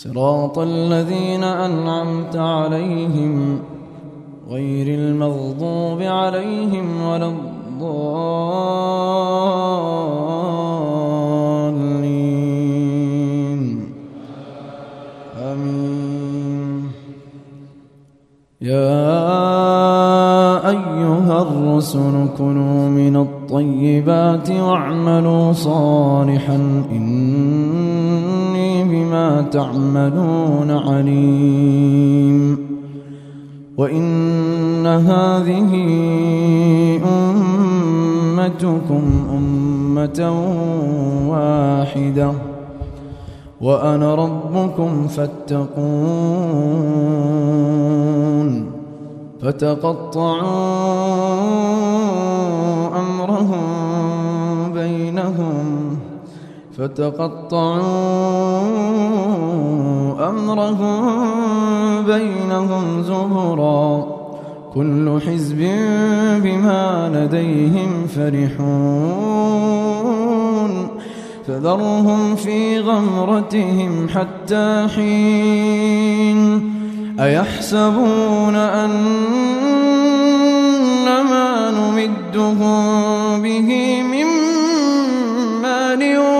صراط الذين أنعمت عليهم غير المغضوب عليهم ولا الضالين. آمين. يا أيها الرسل كلوا من الطيبات واعملوا صالحا إني بما تعملون عليم. وإن هذه أمتكم أمة واحدة. وأنا ربكم فاتقون. فتقطعوا أمرهم فتقطعوا أمرهم بينهم زبرا كل حزب بما لديهم فرحون. فذرهم في غمرتهم حتى حين. أيحسبون أن ما نمدهم به من مال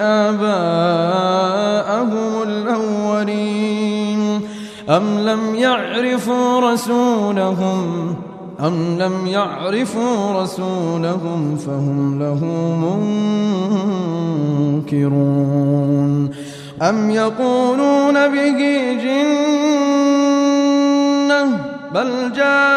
آباءهم الأولين أم لم يعرفوا رسولهم أم لم يعرفوا رسولهم فهم له منكرون أم يقولون به جنة بل بالحق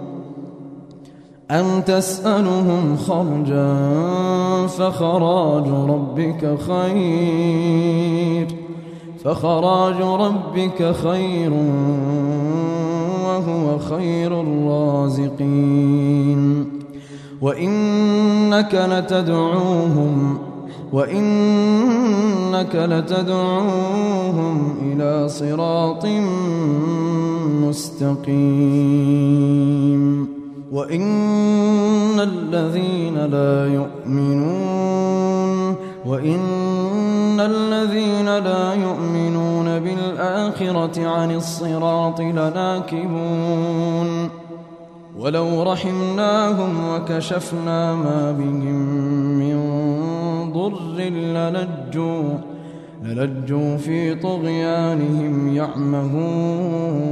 أم تسألهم خرجا فخراج ربك خير فخراج ربك خير وهو خير الرازقين وإنك لتدعوهم وإنك لتدعوهم إلى صراط مستقيم وإن الذين لا يؤمنون وإن الذين لا يؤمنون بالآخرة عن الصراط لناكبون ولو رحمناهم وكشفنا ما بهم من ضر للجوا للجوا في طغيانهم يعمهون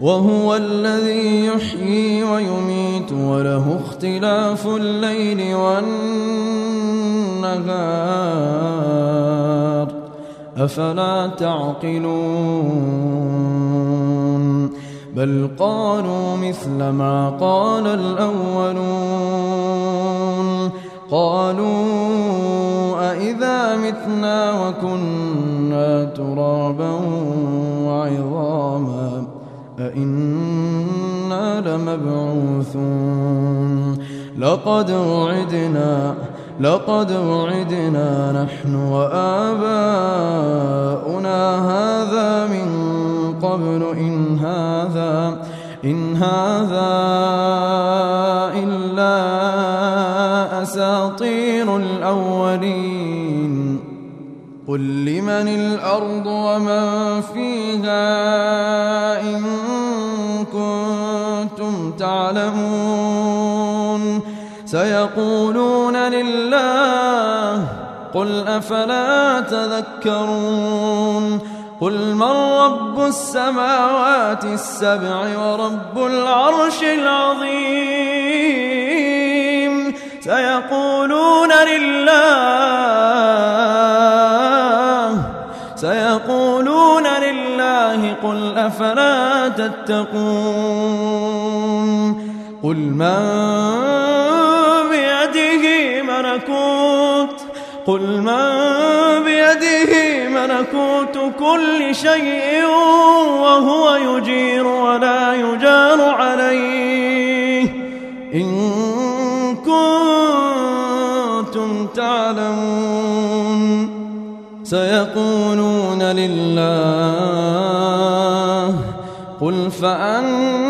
وهو الذي يحيي ويميت وله اختلاف الليل والنهار. أفلا تعقلون؟ بل قالوا مثل ما قال الأولون. قالوا أإذا متنا وكنا ترابا وعظاما. أئنا لمبعوثون. لقد وعدنا لقد وعدنا نحن وآباؤنا هذا من قبل. إن هذا إن هذا إلا أساطير الأولين. قل لمن الأرض ومن فيها؟ كنتم تعلمون سيقولون لله قل أفلا تذكرون؟ قل من رب السماوات السبع ورب العرش العظيم؟ سيقولون لله سيقولون لله قل أفلا تتقون؟ قل من بيده ملكوت قل من بيده ملكوت كل شيء وهو يجير ولا يجار عليه. إن كنتم تعلمون سيقولون لله قل فأنا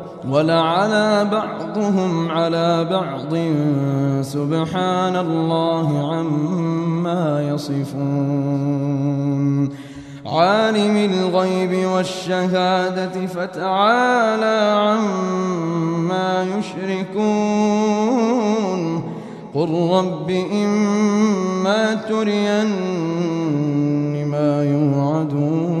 ولعلى بعضهم على بعض. سبحان الله عما يصفون. عالم الغيب والشهادة فتعالى عما يشركون. قل رب إما ترين ما يوعدون.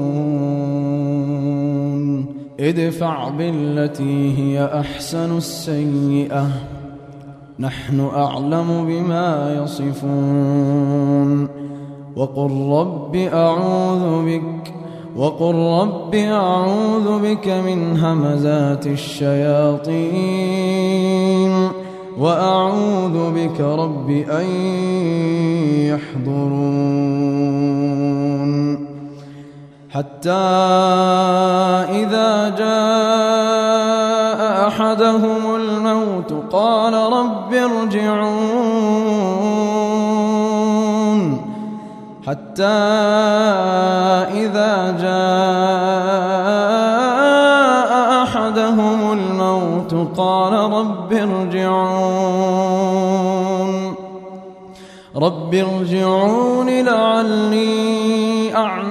ادفع بالتي هي أحسن السيئة. نحن أعلم بما يصفون. وقل رب أعوذ بك وقل رب أعوذ بك من همزات الشياطين. وأعوذ بك رب أن يحضرون. حتى إذا جاء أحدهم الموت قال رب ارجعون. حتى إذا جاء أحدهم الموت قال رب ارجعون. رب ارجعون لعلي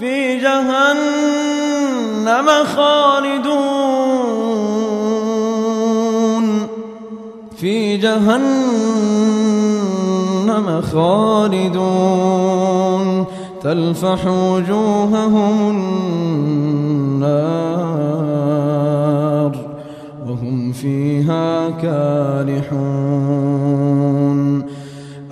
في جهنم خالدون. في جهنم خالدون. تلفح وجوههم النار. وهم فيها كالحون.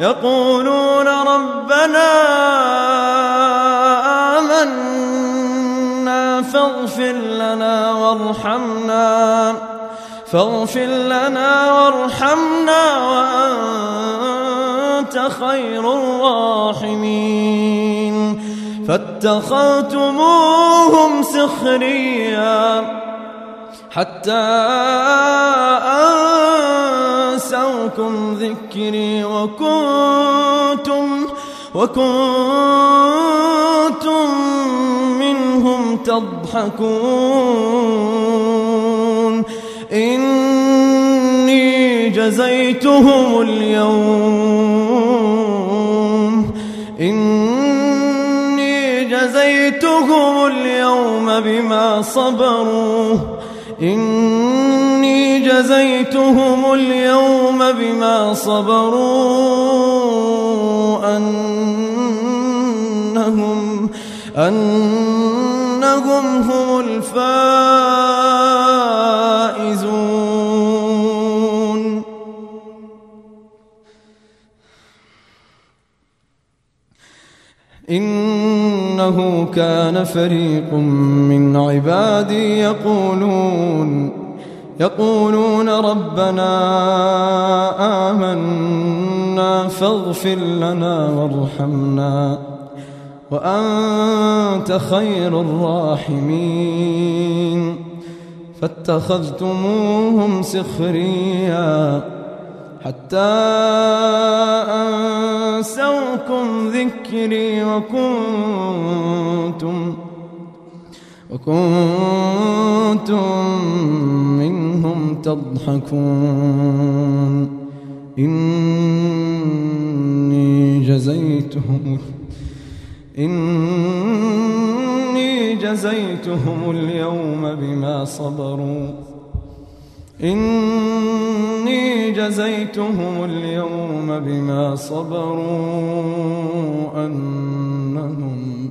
يقولون ربنا آمنا فاغفر لنا وارحمنا فاغفر لنا وارحمنا وأنت خير الراحمين. فاتخذتموهم سخريا حتى أنسوكم ذكري وكنتم وكنتم منهم تضحكون. إني جزيتهم اليوم. إني جزيتهم اليوم بما صبروا. إني جزيتهم اليوم بما صبروا أنهم أنهم هم الفائزون. إنه كان فريق من عبادي يقولون يقولون ربنا آمنا فاغفر لنا وارحمنا وأنت خير الراحمين فاتخذتموهم سخريا حتى أنسوكم ذكري وكنتم وكنتم منهم تضحكون. إني جزيتهم إني جزيتهم اليوم بما صبروا. إني جزيتهم اليوم بما صبروا أنهم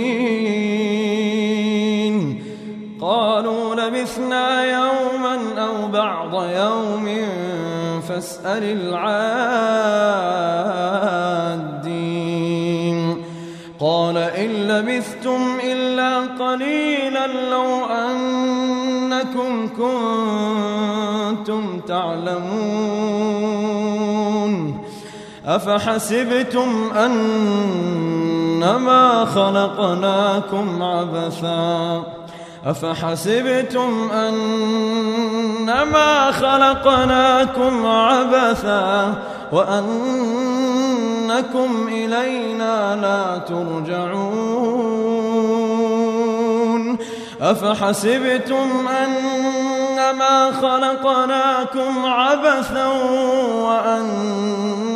فاسأل العادين. قال إن لبثتم إلا قليلا لو أنكم كنتم تعلمون. أفحسبتم أنما خلقناكم عبثا؟ أفحسبتم أنما خلقناكم عبثا وأنكم إلينا لا ترجعون؟ أفحسبتم أنما خلقناكم عبثا وأنكم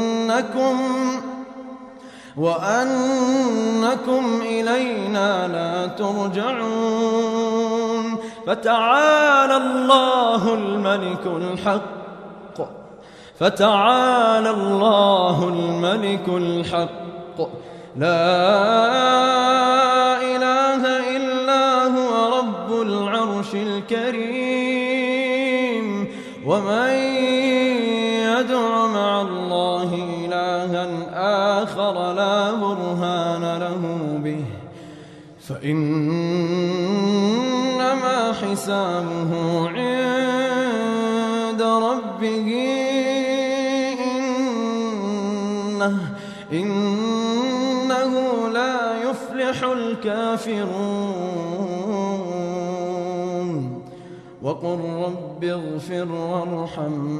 وأنكم إلينا لا ترجعون. فتعالى الله الملك الحق. فتعالى الله الملك الحق. لا إله إلا هو رب العرش الكريم. ومن إلها آخر لا برهان له به فإنما حسابه عند ربه إنه, إنه لا يفلح الكافرون. وقل رب اغفر وارحم.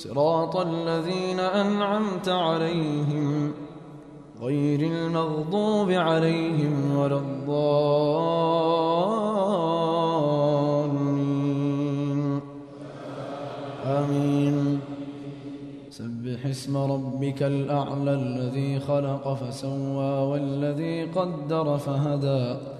صراط الذين أنعمت عليهم غير المغضوب عليهم ولا الضالين. آمين. سبح اسم ربك الأعلى الذي خلق فسوى والذي قدر فهدى.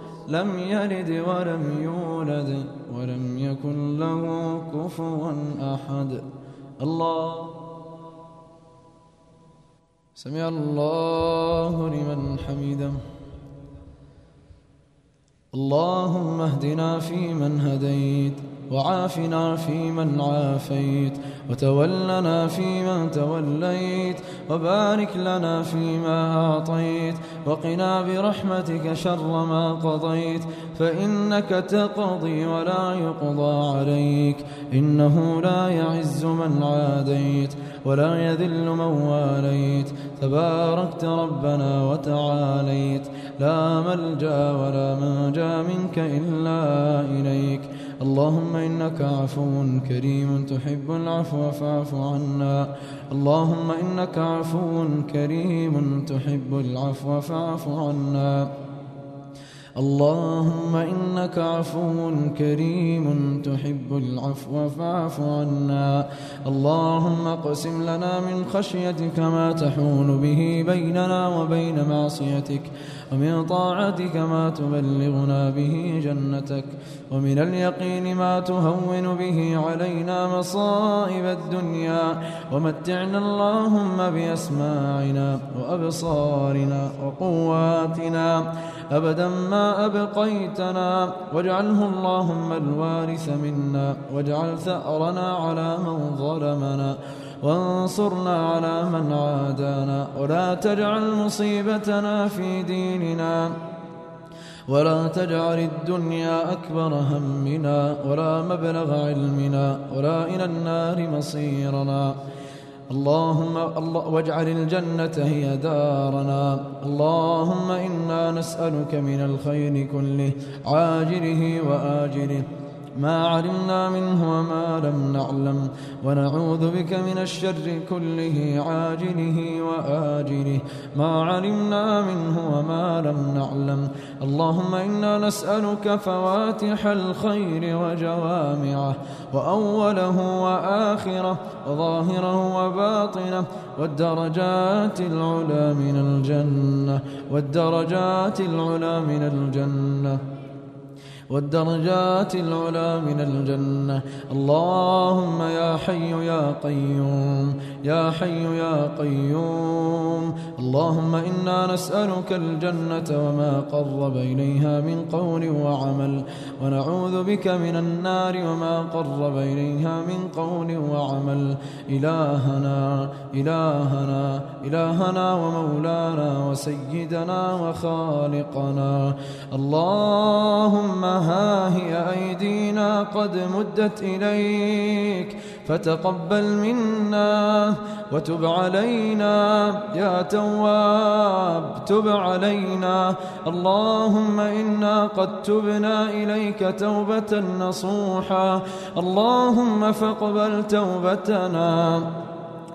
لم يلد ولم يولد ولم يكن له كفوا أحد. الله. سمع الله لمن حمده. اللهم اهدنا فيمن هديت. وعافنا فيمن عافيت وتولنا فيمن توليت وبارك لنا فيما أعطيت وقنا برحمتك شر ما قضيت فإنك تقضي ولا يقضى عليك إنه لا يعز من عاديت ولا يذل من واليت تباركت ربنا وتعاليت لا ملجأ ولا منجا منك إلا إليك اللهم إنك عفو كريم تحب العفو فاعف عنا. اللهم إنك عفو كريم تحب العفو فاعف عنا. اللهم إنك عفو كريم تحب العفو فاعف عنا. اللهم اقسم لنا من خشيتك ما تحول به بيننا وبين معصيتك ومن طاعتك ما تبلغنا به جنتك ومن اليقين ما تهون به علينا مصائب الدنيا. ومتعنا اللهم بأسماعنا وأبصارنا وقواتنا. أبدا ما أبقيتنا. واجعله اللهم الوارث منا. واجعل ثأرنا على من ظلمنا. وانصرنا على من عادانا. ولا تجعل مصيبتنا في ديننا. ولا تجعل الدنيا أكبر همنا. ولا مبلغ علمنا. ولا إلى النار مصيرنا. اللهم الله واجعل الجنة هي دارنا. اللهم إنا نسألك من الخير كله عاجله وآجله. ما علمنا منه وما لم نعلم. ونعوذ بك من الشر كله عاجله وآجله. ما علمنا منه لم نعلم. اللهم إنا نسألك فواتح الخير وجوامعه وأوله وآخره وظاهره وباطنه والدرجات العلى من الجنة والدرجات العلى من الجنة. والدرجات العلى من الجنة. اللهم يا حي يا قيوم يا حي يا قيوم. اللهم إنا نسألك الجنة وما قرب إليها من قول وعمل. ونعوذ بك من النار وما قرب إليها من قول وعمل. إلهنا إلهنا إلهنا ومولانا وسيدنا وخالقنا. اللهم ها هي أيدينا قد مدت إليك فتقبل منا وتب علينا يا تواب تب علينا. اللهم إنا قد تبنا إليك توبة نصوحا. اللهم فاقبل توبتنا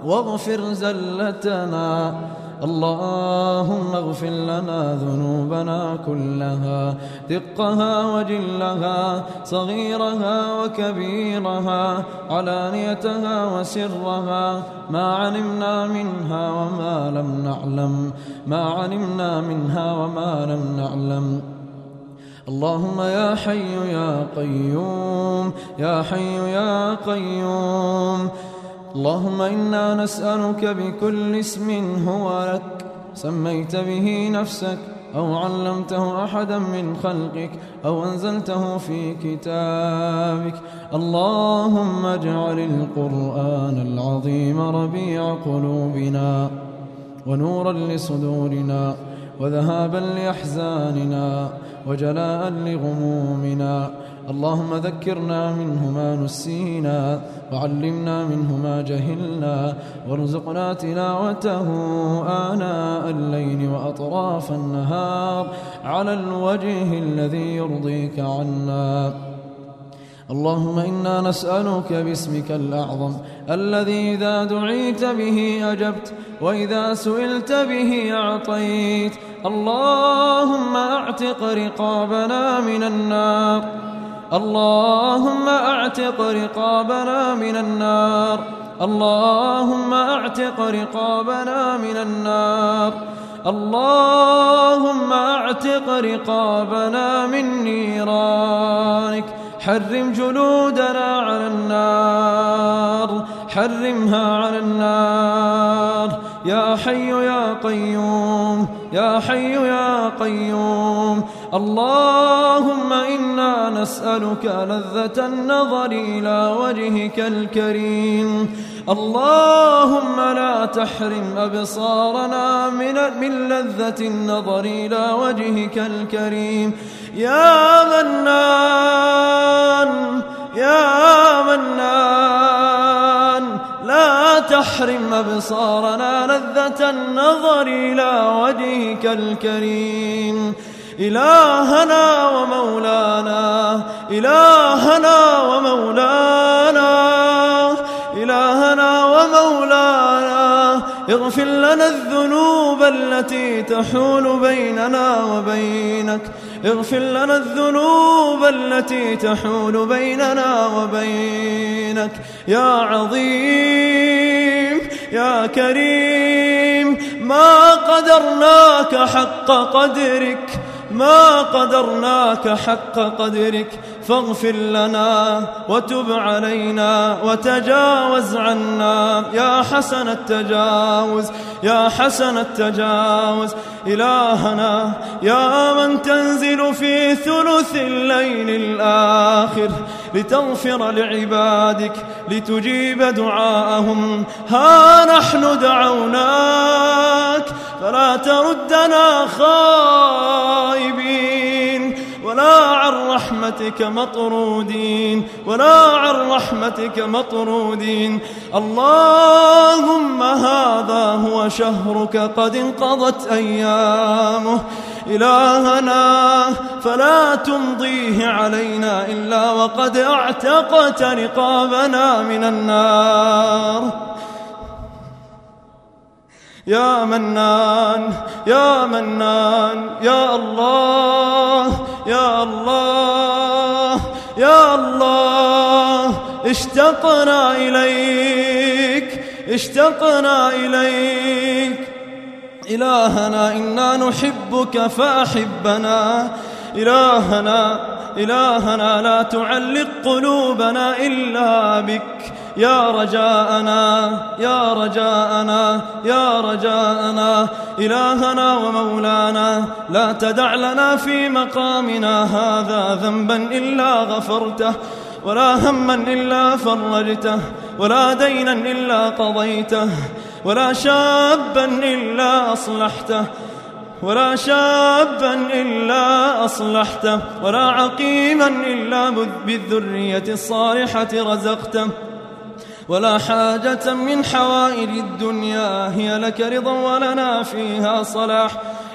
واغفر زلتنا. اللهم اغفر لنا ذنوبنا كلها دقها وجلها صغيرها وكبيرها علانيتها وسرها ما علمنا منها وما لم نعلم ما علمنا منها وما لم نعلم. اللهم يا حي يا قيوم يا حي يا قيوم اللهم إنا نسألك بكل اسم هو لك سميت به نفسك أو علمته أحدا من خلقك أو أنزلته في كتابك. اللهم اجعل القرآن العظيم ربيع قلوبنا ونورا لصدورنا وذهابا لأحزاننا وجلاء لغمومنا اللهم ذكرنا منه ما نسينا وعلمنا منه ما جهلنا وارزقنا تلاوته آناء الليل وأطراف النهار على الوجه الذي يرضيك عنا. اللهم إنا نسألك باسمك الأعظم الذي إذا دعيت به أجبت وإذا سئلت به أعطيت. اللهم أعتق رقابنا من النار. اللهم أعتق رقابنا من النار. اللهم أعتق رقابنا من النار. اللهم أعتق رقابنا من نيرانك. حرم جلودنا على النار. حرمها على النار. يا حي يا قيوم. يا حي يا قيوم. اللهم إنا نسألك لذة النظر إلى وجهك الكريم. اللهم لا تحرم أبصارنا من, لذة النظر إلى وجهك الكريم. يا منان يا منان لا تحرم أبصارنا لذة النظر إلى وجهك الكريم. إلهنا ومولانا إلهنا ومولانا إلهنا ومولانا. اغفر لنا الذنوب التي تحول بيننا وبينك. اغفر لنا الذنوب التي تحول بيننا وبينك. يا عظيم يا كريم ما قدرناك حق قدرك. ما قدرناك حق قدرك فاغفر لنا وتب علينا وتجاوز عنا. يا حسن التجاوز يا حسن التجاوز. إلهنا يا من تنزل في ثلث الليل الآخر لتغفر لعبادك لتجيب دعاءهم. ها نحن دعوناك. فلا تردنا خائبين. ولا عن رحمتك مطرودين. ولا عن رحمتك مطرودين. اللهم هذا هو شهرك. قد انقضت أيامه. إلهنا فلا تمضيه علينا إلا وقد أعتقت رقابنا من النار. يا منان يا منان يا الله يا الله يا الله اشتقنا إليك اشتقنا إليك. إلهنا إنا نحبك فأحبنا. إلهنا إلهنا لا تعلق قلوبنا إلا بك. يا رجاءنا يا رجاءنا يا رجاءنا. إلهنا ومولانا لا تدع لنا في مقامنا هذا ذنبا إلا غفرته ولا هما إلا فرجته ولا دينا إلا قضيته ولا شابا إلا أصلحته ولا شابا إلا أصلحته ولا عقيما إلا بالذرية الصالحة رزقته. ولا حاجة من حوائج الدنيا هي لك رضا ولنا فيها صلاح.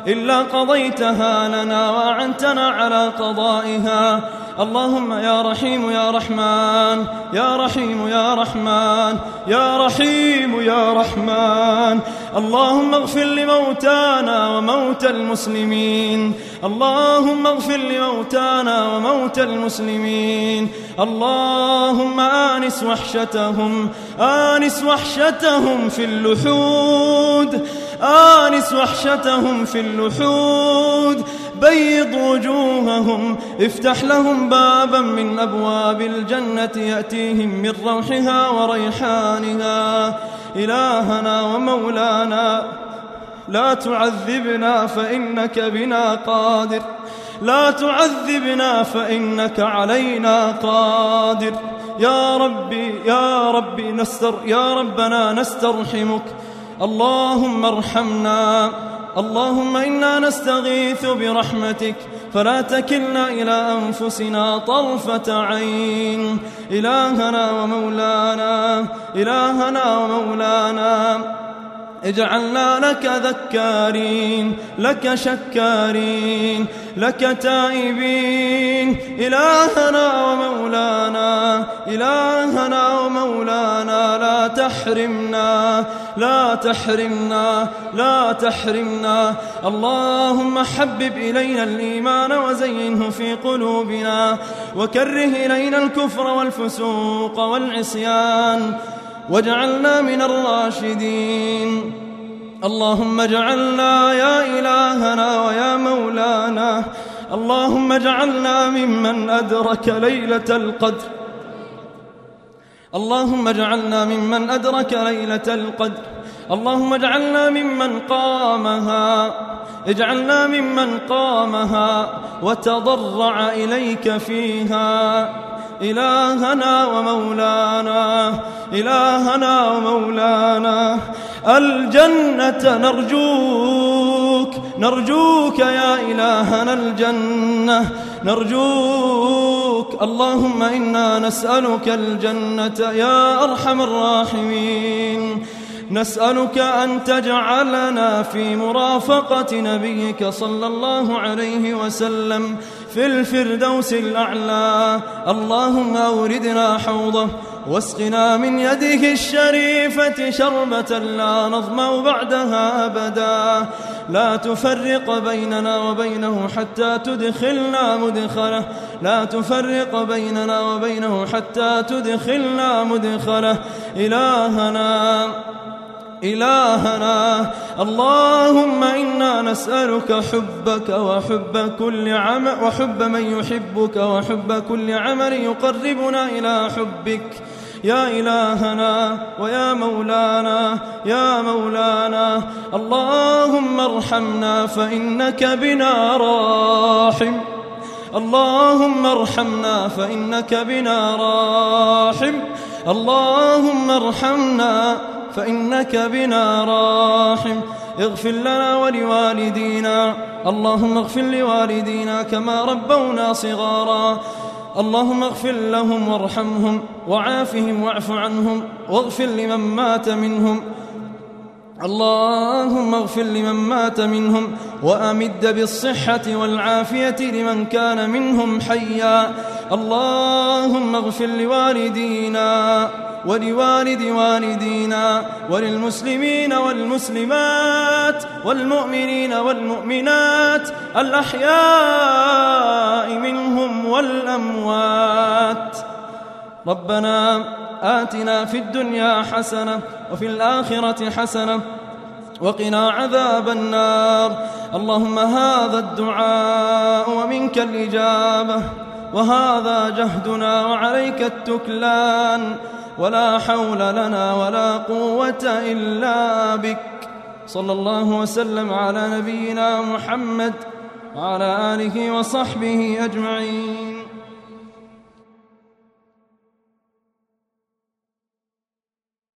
إلا قضيتها لنا وأعنتنا على قضائها. اللهم يا رحيم يا رحمن يا رحيم يا رحمن يا رحيم يا رحمن. اللهم اغفر لموتانا وموتى المسلمين. اللهم اغفر لموتانا وموتى المسلمين. اللهم آنس وحشتهم آنس وحشتهم في اللحود. آنس وحشتهم في اللحود. بيض وجوههم افتح لهم بابا من أبواب الجنة يأتيهم من روحها وريحانها. إلهنا ومولانا لا تعذبنا فإنك بنا قادر. لا تعذبنا فإنك علينا قادر. يا ربي يا ربي نستر يا ربنا نسترحمك. اللهم ارحمنا. اللهم إنا نستغيث برحمتك. فلا تكلنا إلى أنفسنا طرفة عين. إلهنا ومولانا. إلهنا ومولانا. اجعلنا لك ذكارين لك شكارين لك تائبين. إلهنا ومولانا إلهنا ومولانا لا تحرمنا لا تحرمنا لا تحرمنا. اللهم حبب إلينا الإيمان وزينه في قلوبنا وكره إلينا الكفر والفسوق والعصيان. واجعلنا من الراشدين. اللهم اجعلنا يا إلهنا ويا مولانا. اللهم اجعلنا ممن أدرك ليلة القدر. اللهم اجعلنا ممن أدرك ليلة القدر. اللهم اجعلنا ممن قامها. اجعلنا ممن قامها. وتضرع إليك فيها. إلهنا ومولانا إلهنا ومولانا الجنة نرجوك نرجوك يا إلهنا الجنة نرجوك. اللهم إنا نسألك الجنة يا أرحم الراحمين نسألك أن تجعلنا في مرافقة نبيك صلى الله عليه وسلم في الفردوس الأعلى. اللهم أوردنا حوضه واسقنا من يده الشريفة شربة لا نظمأ بعدها أبدا. لا تفرق بيننا وبينه حتى تدخلنا مدخله. لا تفرق بيننا وبينه حتى تدخلنا مدخله. إلهنا. إلهنا. اللهم إنا نسألك حبك وحب كل عمل وحب من يحبك وحب كل عمل يقربنا إلى حبك. يا إلهنا ويا مولانا يا مولانا اللهم ارحمنا فإنك بنا راحم. اللهم ارحمنا فإنك بنا راحم. اللهم ارحمنا فإنك بنا راحم. اغفر لنا ولوالدينا. اللهم اغفر لوالدينا كما ربونا صغارا. اللهم اغفر لهم وارحمهم وعافهم واعف عنهم واغفر لمن مات منهم. اللهم اغفر لمن مات منهم وأمد بالصحة والعافية لمن كان منهم حيا. اللهم اغفر لوالدينا ولوالد والدينا وللمسلمين والمسلمات والمؤمنين والمؤمنات الأحياء منهم والأموات. ربنا آتنا في الدنيا حسنة وفي الآخرة حسنة وقنا عذاب النار. اللهم هذا الدعاء ومنك الإجابة. وهذا جهدنا وعليك التكلان. ولا حول لنا ولا قوة إلا بك. صلى الله وسلم على نبينا محمد وعلى آله وصحبه أجمعين.